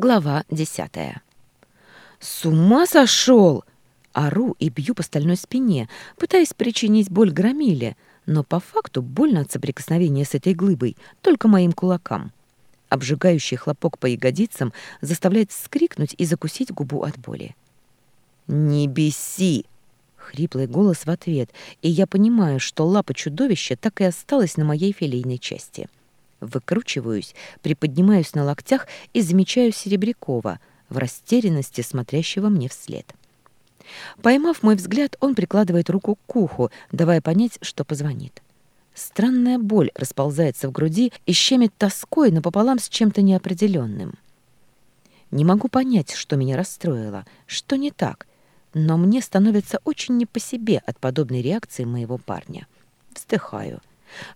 Глава десятая. «С ума сошел!» Ору и бью по стальной спине, пытаясь причинить боль громиле, но по факту больно от соприкосновения с этой глыбой, только моим кулакам. Обжигающий хлопок по ягодицам заставляет вскрикнуть и закусить губу от боли. «Не беси!» — хриплый голос в ответ, и я понимаю, что лапа чудовища так и осталась на моей филейной части. — Выкручиваюсь, приподнимаюсь на локтях и замечаю Серебрякова, в растерянности смотрящего мне вслед. Поймав мой взгляд, он прикладывает руку к уху, давая понять, что позвонит. Странная боль расползается в груди и щемит тоской напополам с чем-то неопределенным. Не могу понять, что меня расстроило, что не так, но мне становится очень не по себе от подобной реакции моего парня. Вздыхаю.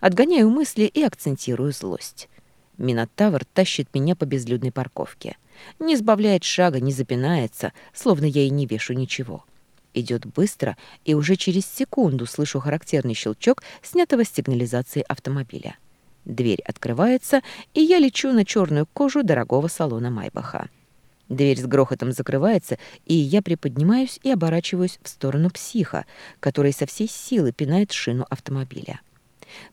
Отгоняю мысли и акцентирую злость. Минотавр тащит меня по безлюдной парковке. Не сбавляет шага, не запинается, словно я и не вешу ничего. Идет быстро, и уже через секунду слышу характерный щелчок снятого с сигнализации автомобиля. Дверь открывается, и я лечу на черную кожу дорогого салона Майбаха. Дверь с грохотом закрывается, и я приподнимаюсь и оборачиваюсь в сторону психа, который со всей силы пинает шину автомобиля.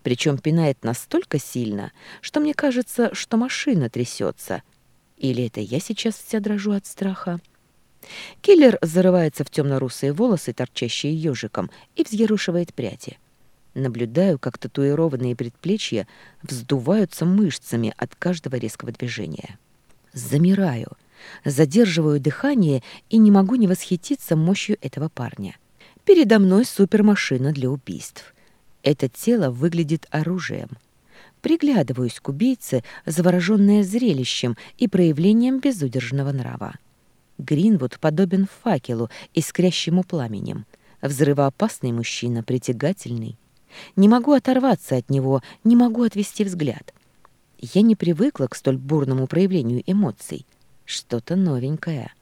Причем пинает настолько сильно, что мне кажется, что машина трясется. Или это я сейчас вся дрожу от страха? Киллер зарывается в темно-русые волосы, торчащие ежиком, и взъерушивает пряди. Наблюдаю, как татуированные предплечья вздуваются мышцами от каждого резкого движения. Замираю, задерживаю дыхание и не могу не восхититься мощью этого парня. Передо мной супермашина для убийств. Это тело выглядит оружием. Приглядываюсь к убийце, заворожённая зрелищем и проявлением безудержного нрава. Гринвуд подобен факелу, искрящему пламенем. Взрывоопасный мужчина, притягательный. Не могу оторваться от него, не могу отвести взгляд. Я не привыкла к столь бурному проявлению эмоций. Что-то новенькое.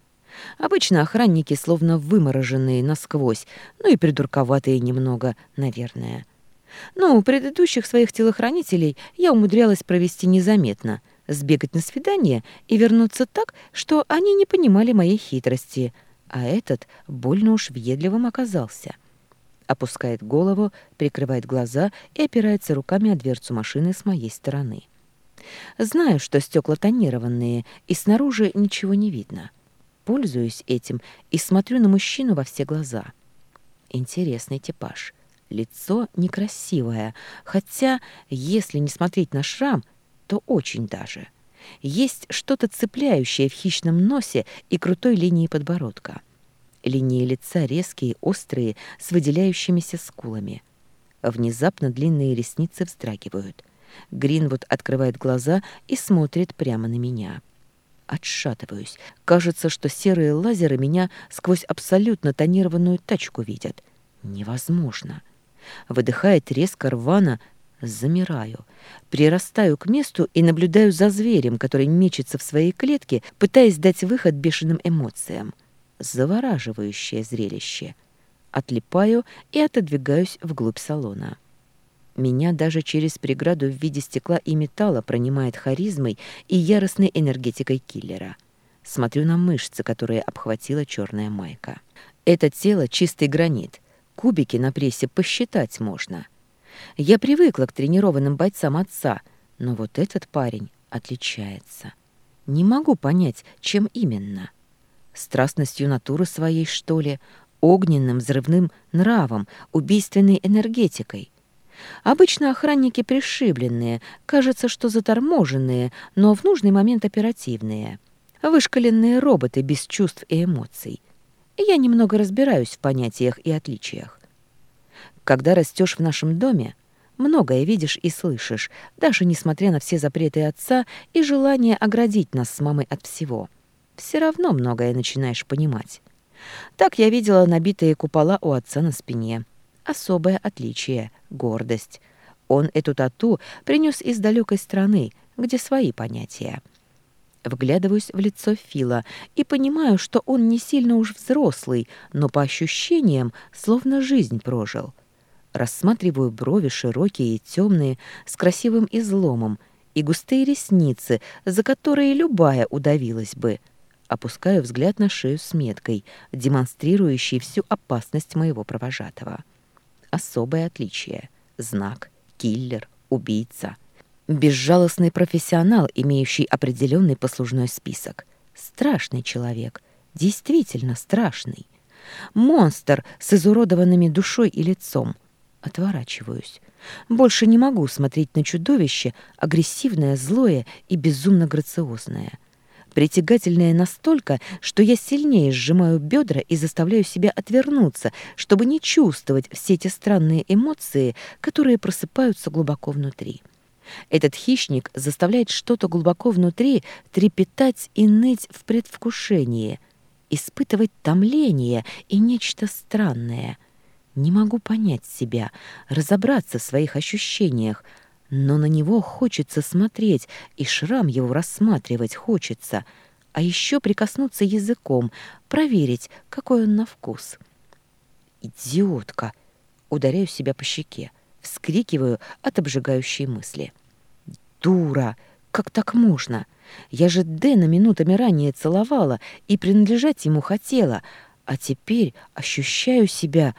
Обычно охранники словно вымороженные насквозь, ну и придурковатые немного, наверное. — но у предыдущих своих телохранителей я умудрялась провести незаметно, сбегать на свидание и вернуться так, что они не понимали моей хитрости, а этот больно уж въедливым оказался. Опускает голову, прикрывает глаза и опирается руками о дверцу машины с моей стороны. Знаю, что стекла тонированные, и снаружи ничего не видно. Пользуюсь этим и смотрю на мужчину во все глаза. Интересный типаж. Лицо некрасивое, хотя, если не смотреть на шрам, то очень даже. Есть что-то цепляющее в хищном носе и крутой линии подбородка. Линии лица резкие, острые, с выделяющимися скулами. Внезапно длинные ресницы вздрагивают. Гринвуд открывает глаза и смотрит прямо на меня. Отшатываюсь. Кажется, что серые лазеры меня сквозь абсолютно тонированную тачку видят. Невозможно. — выдыхает резко рвано, замираю, прирастаю к месту и наблюдаю за зверем, который мечется в своей клетке, пытаясь дать выход бешеным эмоциям. Завораживающее зрелище. Отлипаю и отодвигаюсь вглубь салона. Меня даже через преграду в виде стекла и металла пронимает харизмой и яростной энергетикой киллера. Смотрю на мышцы, которые обхватила черная майка. Это тело — чистый гранит — Кубики на прессе посчитать можно. Я привыкла к тренированным бойцам отца, но вот этот парень отличается. Не могу понять, чем именно. Страстностью натуры своей, что ли, огненным взрывным нравом, убийственной энергетикой. Обычно охранники пришибленные, кажется, что заторможенные, но в нужный момент оперативные. Вышкаленные роботы без чувств и эмоций. Я немного разбираюсь в понятиях и отличиях. Когда растешь в нашем доме, многое видишь и слышишь, даже несмотря на все запреты отца и желание оградить нас с мамой от всего. Все равно многое начинаешь понимать. Так я видела набитые купола у отца на спине. Особое отличие — гордость. Он эту тату принес из далекой страны, где свои понятия — Вглядываюсь в лицо Фила и понимаю, что он не сильно уж взрослый, но по ощущениям словно жизнь прожил. Рассматриваю брови широкие и темные, с красивым изломом, и густые ресницы, за которые любая удавилась бы. Опускаю взгляд на шею с меткой, демонстрирующей всю опасность моего провожатого. Особое отличие. Знак. Киллер. Убийца. Безжалостный профессионал, имеющий определенный послужной список. Страшный человек. Действительно страшный. Монстр с изуродованными душой и лицом. Отворачиваюсь. Больше не могу смотреть на чудовище, агрессивное, злое и безумно грациозное. Притягательное настолько, что я сильнее сжимаю бедра и заставляю себя отвернуться, чтобы не чувствовать все эти странные эмоции, которые просыпаются глубоко внутри. Этот хищник заставляет что-то глубоко внутри трепетать и ныть в предвкушении, испытывать томление и нечто странное. Не могу понять себя, разобраться в своих ощущениях, но на него хочется смотреть, и шрам его рассматривать хочется, а еще прикоснуться языком, проверить, какой он на вкус. «Идиотка!» — ударяю себя по щеке, вскрикиваю от обжигающей мысли — дура! Как так можно? Я же Дэна минутами ранее целовала и принадлежать ему хотела, а теперь ощущаю себя...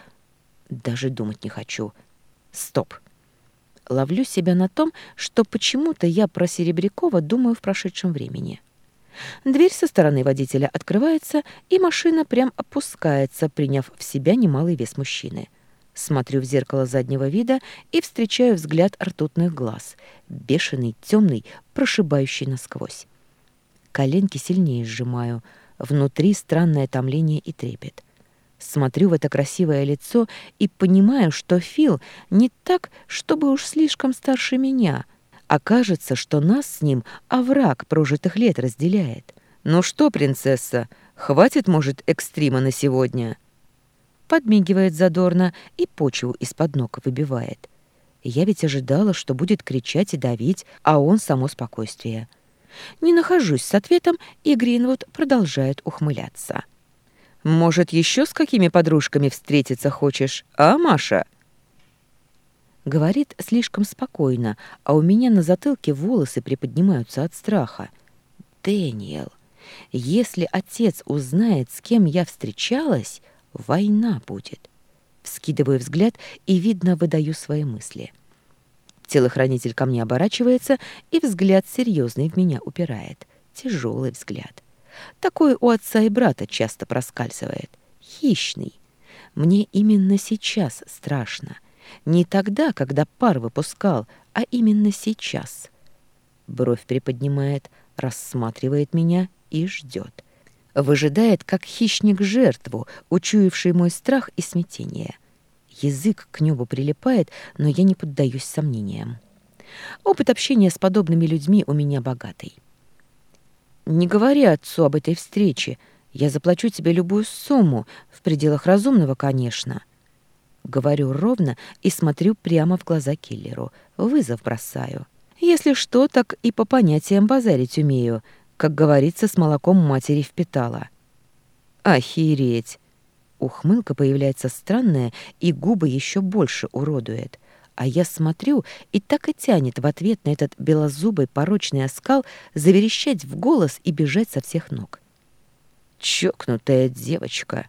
Даже думать не хочу. Стоп! Ловлю себя на том, что почему-то я про Серебрякова думаю в прошедшем времени. Дверь со стороны водителя открывается, и машина прям опускается, приняв в себя немалый вес мужчины. — Смотрю в зеркало заднего вида и встречаю взгляд ртутных глаз, бешеный, темный, прошибающий насквозь. Коленки сильнее сжимаю, внутри странное томление и трепет. Смотрю в это красивое лицо и понимаю, что Фил не так, чтобы уж слишком старше меня. Окажется, а что нас с ним овраг прожитых лет разделяет. «Ну что, принцесса, хватит, может, экстрима на сегодня?» подмигивает задорно и почву из-под ног выбивает. Я ведь ожидала, что будет кричать и давить, а он само спокойствие. Не нахожусь с ответом, и Гринвуд продолжает ухмыляться. «Может, еще с какими подружками встретиться хочешь, а, Маша?» Говорит слишком спокойно, а у меня на затылке волосы приподнимаются от страха. «Дэниел, если отец узнает, с кем я встречалась, Война будет. Вскидываю взгляд и, видно, выдаю свои мысли. Телохранитель ко мне оборачивается и взгляд серьезный в меня упирает. Тяжелый взгляд. Такой у отца и брата часто проскальзывает. Хищный. Мне именно сейчас страшно. Не тогда, когда пар выпускал, а именно сейчас. Бровь приподнимает, рассматривает меня и ждет. Выжидает, как хищник жертву, учуявший мой страх и смятение. Язык к небу прилипает, но я не поддаюсь сомнениям. Опыт общения с подобными людьми у меня богатый. «Не говори отцу об этой встрече. Я заплачу тебе любую сумму, в пределах разумного, конечно». Говорю ровно и смотрю прямо в глаза киллеру. Вызов бросаю. «Если что, так и по понятиям базарить умею как говорится, с молоком матери впитала. «Охереть!» Ухмылка появляется странная, и губы еще больше уродует. А я смотрю, и так и тянет в ответ на этот белозубый порочный оскал заверещать в голос и бежать со всех ног. «Чокнутая девочка!»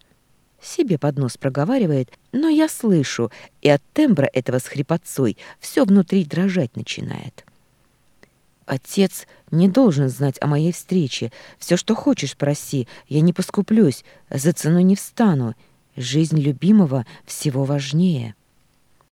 Себе под нос проговаривает, но я слышу, и от тембра этого с хрипотцой все внутри дрожать начинает. Отец не должен знать о моей встрече. Все, что хочешь, проси. Я не поскуплюсь, за цену не встану. Жизнь любимого всего важнее».